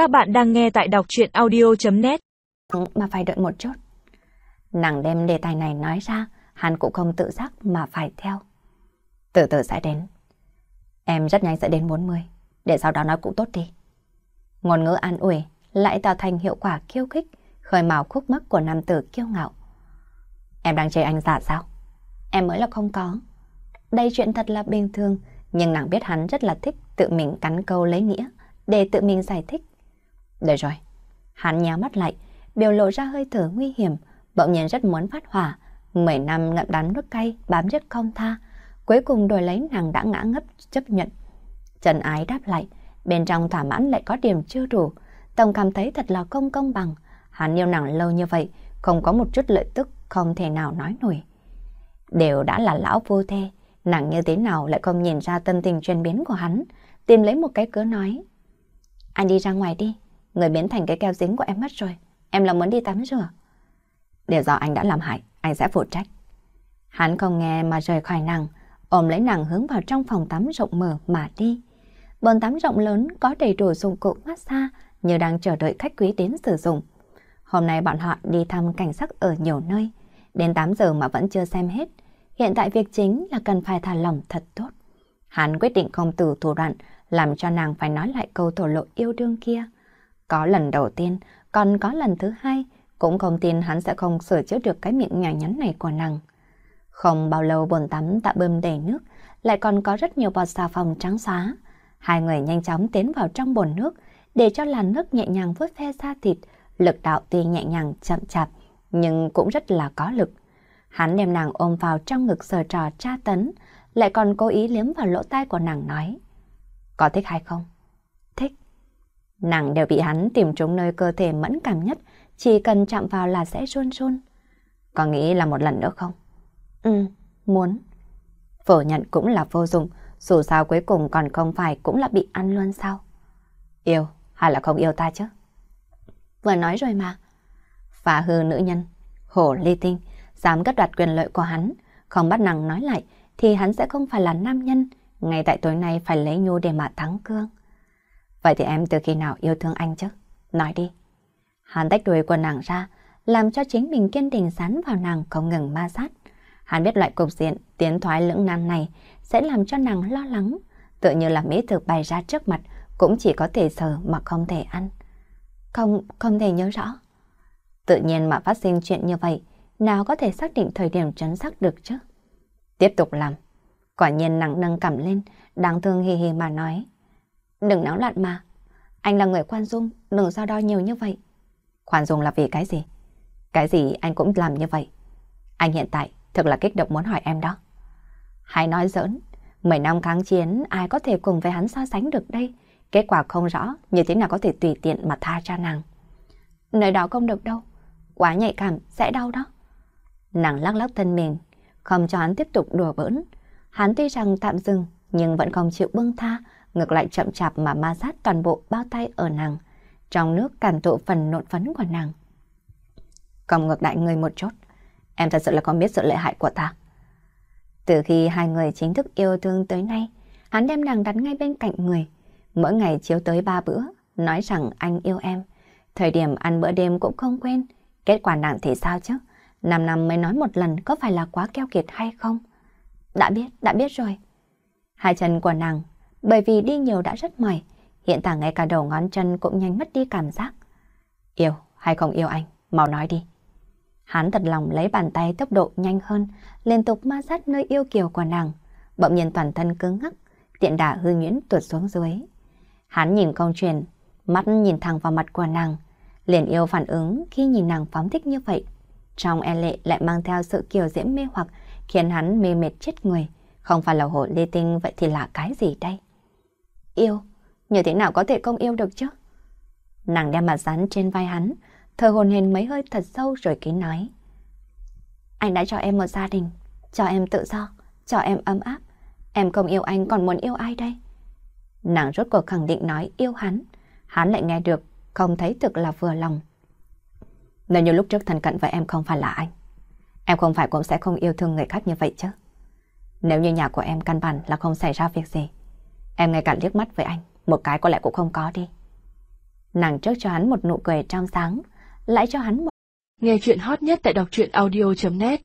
Các bạn đang nghe tại đọc chuyện audio.net ừ, Mà phải đợi một chút. Nàng đem đề tài này nói ra, hắn cũng không tự giác mà phải theo. Từ từ sẽ đến. Em rất nhanh sẽ đến 40, để sau đó nói cũng tốt đi. Ngôn ngữ an ủi lại tạo thành hiệu quả khiêu khích, khơi mào khúc mắc của nam tử kiêu ngạo. Em đang chơi anh giả sao? Em mới là không có. Đây chuyện thật là bình thường, nhưng nàng biết hắn rất là thích tự mình cắn câu lấy nghĩa, để tự mình giải thích. Được rồi. Hắn nhá mắt lại, biểu lộ ra hơi thở nguy hiểm, bỗng nhiên rất muốn phát hỏa. Mười năm ngậm đắng nước cay, bám rất không tha. Cuối cùng đổi lấy nàng đã ngã ngấp chấp nhận. Trần ái đáp lại, bên trong thỏa mãn lại có điểm chưa đủ. Tổng cảm thấy thật là không công bằng. Hắn yêu nàng lâu như vậy, không có một chút lợi tức, không thể nào nói nổi. Đều đã là lão vô thê, nàng như thế nào lại không nhìn ra tâm tình chuyển biến của hắn, tìm lấy một cái cớ nói. Anh đi ra ngoài đi, người biến thành cái keo dính của em mất rồi, em là muốn đi tắm rửa. Để do anh đã làm hại, anh sẽ phụ trách. Hắn không nghe mà rời khỏi nàng, ôm lấy nàng hướng vào trong phòng tắm rộng mở mà đi. Bồn tắm rộng lớn có đầy đủ dụng cụ massage như đang chờ đợi khách quý đến sử dụng. Hôm nay bọn họ đi thăm cảnh sắc ở nhiều nơi, đến 8 giờ mà vẫn chưa xem hết. Hiện tại việc chính là cần phải thả lỏng thật tốt. Hắn quyết định không từ thủ đoạn, làm cho nàng phải nói lại câu thổ lộ yêu đương kia. Có lần đầu tiên, còn có lần thứ hai, cũng không tin hắn sẽ không sửa chữa được cái miệng nhỏ nhắn này của nàng. Không bao lâu bồn tắm đã bơm đầy nước, lại còn có rất nhiều bọt xà phòng trắng xóa. Hai người nhanh chóng tiến vào trong bồn nước, để cho làn nước nhẹ nhàng vuốt ve da thịt, lực đạo tuy nhẹ nhàng chậm chạp, nhưng cũng rất là có lực. Hắn đem nàng ôm vào trong ngực sờ trò tra tấn, lại còn cố ý liếm vào lỗ tai của nàng nói. Có thích hay không? Nàng đều bị hắn tìm trúng nơi cơ thể mẫn cảm nhất, chỉ cần chạm vào là sẽ run run. Có nghĩ là một lần nữa không? Ừ, muốn. Phủ nhận cũng là vô dụng, dù sao cuối cùng còn không phải cũng là bị ăn luôn sao? Yêu, hay là không yêu ta chứ? Vừa nói rồi mà. Phá hư nữ nhân, hổ ly tinh, dám cất đoạt quyền lợi của hắn, không bắt nàng nói lại thì hắn sẽ không phải là nam nhân, ngay tại tối nay phải lấy nhu để mà thắng cương. Vậy thì em từ khi nào yêu thương anh chứ? Nói đi. Hắn tách đuôi của nàng ra, làm cho chính mình kiên định sán vào nàng không ngừng ma sát. Hắn biết loại cục diện tiến thoái lưỡng nan này sẽ làm cho nàng lo lắng, tự như là mỹ thực bày ra trước mặt cũng chỉ có thể sờ mà không thể ăn. Không, không thể nhớ rõ. Tự nhiên mà phát sinh chuyện như vậy, nào có thể xác định thời điểm chấn xác được chứ? Tiếp tục làm. Quả nhiên nàng nâng cầm lên, đáng thương hì hì mà nói. Đừng náo loạn mà. Anh là người khoan dung, đừng so đo nhiều như vậy. Khoan dung là vì cái gì? Cái gì anh cũng làm như vậy. Anh hiện tại thực là kích động muốn hỏi em đó. Hay nói giỡn, mười năm kháng chiến ai có thể cùng với hắn so sánh được đây? Kết quả không rõ, như thế nào có thể tùy tiện mà tha cho nàng. Nơi đó không được đâu, quá nhạy cảm, sẽ đau đó. Nàng lắc lắc thân mình, không cho hắn tiếp tục đùa bỡn. Hắn tuy rằng tạm dừng, nhưng vẫn không chịu buông tha, ngược lại chậm chạp mà ma sát toàn bộ bao tay ở nàng, trong nước cảm thụ phần nộn phấn của nàng. còn ngược đại người một chút, em thật sự là không biết sự lợi hại của ta. Từ khi hai người chính thức yêu thương tới nay, hắn đem nàng đặt ngay bên cạnh người, mỗi ngày chiếu tới ba bữa, nói rằng anh yêu em. Thời điểm ăn bữa đêm cũng không quên, kết quả nàng thì sao chứ? Năm năm mới nói một lần có phải là quá keo kiệt hay không? Đã biết, đã biết rồi. Hai chân của nàng, bởi vì đi nhiều đã rất mỏi, hiện tại ngay cả đầu ngón chân cũng nhanh mất đi cảm giác. Yêu hay không yêu anh, mau nói đi. Hắn thật lòng lấy bàn tay tốc độ nhanh hơn, liên tục ma sát nơi yêu kiều của nàng, bỗng nhiên toàn thân cứng ngắc, tiện đà hư nhuyễn tuột xuống dưới. Hắn nhìn công truyền, mắt nhìn thẳng vào mặt của nàng, liền yêu phản ứng khi nhìn nàng phóng thích như vậy. Trong e lệ lại mang theo sự kiều diễm mê hoặc, khiến hắn mê mệt chết người. Không phải là hộ lê tinh vậy thì là cái gì đây? Yêu, như thế nào có thể không yêu được chứ? Nàng đem mặt rắn trên vai hắn, thở hồn hền mấy hơi thật sâu rồi kín nói. Anh đã cho em một gia đình, cho em tự do, cho em ấm áp. Em không yêu anh còn muốn yêu ai đây? Nàng rốt cuộc khẳng định nói yêu hắn. Hắn lại nghe được, không thấy thực là vừa lòng. Nếu như lúc trước thân cận với em không phải là anh, em không phải cũng sẽ không yêu thương người khác như vậy chứ. Nếu như nhà của em căn bản là không xảy ra việc gì, em ngay cả liếc mắt với anh, một cái có lẽ cũng không có đi. Nàng trước cho hắn một nụ cười trong sáng, lại cho hắn một... Nghe chuyện hot nhất tại đọc truyện audio.net